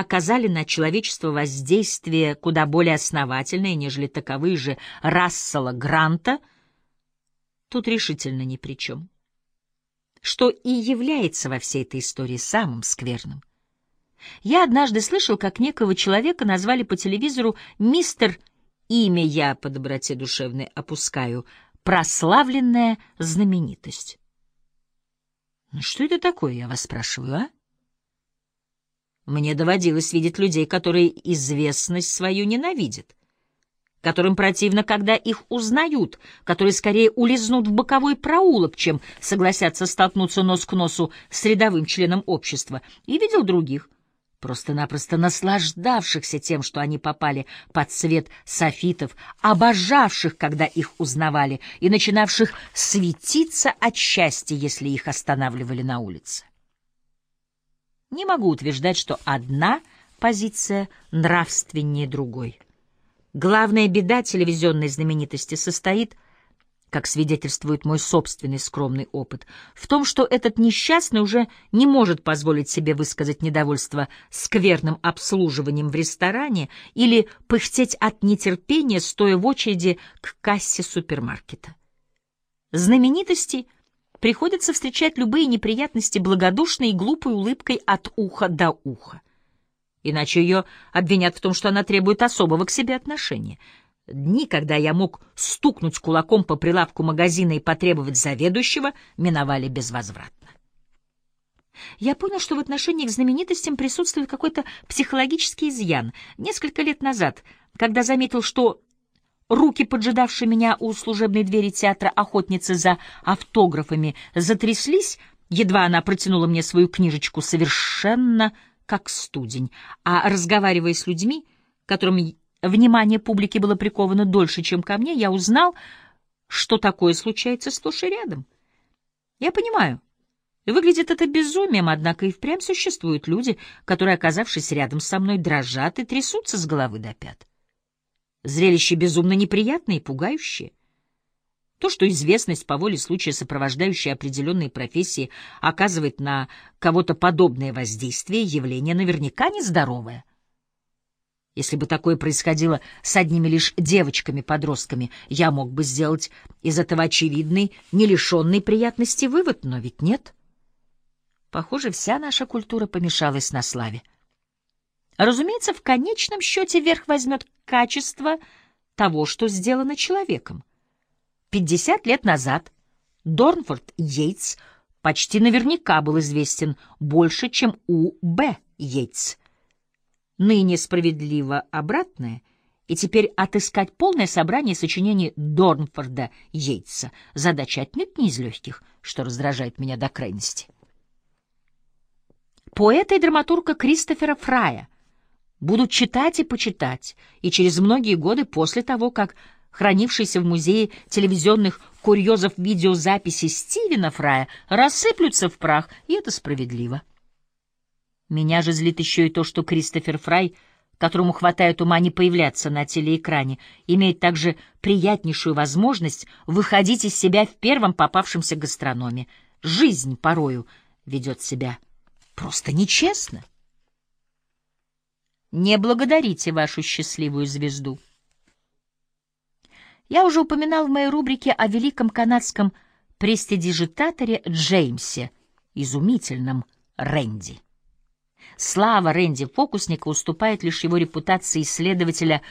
оказали на человечество воздействие куда более основательное, нежели таковые же Рассела Гранта, тут решительно ни при чем. Что и является во всей этой истории самым скверным. Я однажды слышал, как некого человека назвали по телевизору «Мистер имя я по доброте душевной опускаю, прославленная знаменитость». Ну что это такое, я вас спрашиваю, а? Мне доводилось видеть людей, которые известность свою ненавидят, которым противно, когда их узнают, которые скорее улизнут в боковой проулок, чем согласятся столкнуться нос к носу с рядовым членом общества, и видел других — просто-напросто наслаждавшихся тем, что они попали под свет софитов, обожавших, когда их узнавали, и начинавших светиться от счастья, если их останавливали на улице. Не могу утверждать, что одна позиция нравственнее другой. Главная беда телевизионной знаменитости состоит как свидетельствует мой собственный скромный опыт, в том, что этот несчастный уже не может позволить себе высказать недовольство скверным обслуживанием в ресторане или пыхтеть от нетерпения, стоя в очереди к кассе супермаркета. Знаменитости приходится встречать любые неприятности благодушной и глупой улыбкой от уха до уха. Иначе ее обвинят в том, что она требует особого к себе отношения — Дни, когда я мог стукнуть кулаком по прилавку магазина и потребовать заведующего, миновали безвозвратно. Я понял, что в отношении к знаменитостям присутствует какой-то психологический изъян. Несколько лет назад, когда заметил, что руки, поджидавшие меня у служебной двери театра охотницы за автографами, затряслись, едва она протянула мне свою книжечку совершенно как студень, а, разговаривая с людьми, которым внимание публики было приковано дольше, чем ко мне, я узнал, что такое случается сплошь и рядом. Я понимаю, выглядит это безумием, однако и впрямь существуют люди, которые, оказавшись рядом со мной, дрожат и трясутся с головы до пят. Зрелище безумно неприятное и пугающее. То, что известность по воле случая, сопровождающая определенные профессии, оказывает на кого-то подобное воздействие, явление наверняка нездоровое. Если бы такое происходило с одними лишь девочками-подростками, я мог бы сделать из этого очевидный, не лишенный приятности вывод, но ведь нет. Похоже, вся наша культура помешалась на славе. Разумеется, в конечном счете верх возьмет качество того, что сделано человеком. Пятьдесят лет назад Дорнфорд Йейтс почти наверняка был известен больше, чем У. Б. Йейтс — ныне справедливо обратное, и теперь отыскать полное собрание сочинений Дорнфорда Йейтса задача отнюдь не из легких, что раздражает меня до крайности. Поэта и драматурга Кристофера Фрая будут читать и почитать, и через многие годы после того, как хранившиеся в музее телевизионных курьезов видеозаписи Стивена Фрая рассыплются в прах, и это справедливо. Меня же злит еще и то, что Кристофер Фрай, которому хватает ума не появляться на телеэкране, имеет также приятнейшую возможность выходить из себя в первом попавшемся гастрономе. Жизнь порою ведет себя просто нечестно. Не благодарите вашу счастливую звезду. Я уже упоминал в моей рубрике о великом канадском престидижитаторе Джеймсе, изумительном Рэнди. Слава Рэнди Фокусника уступает лишь его репутации исследователя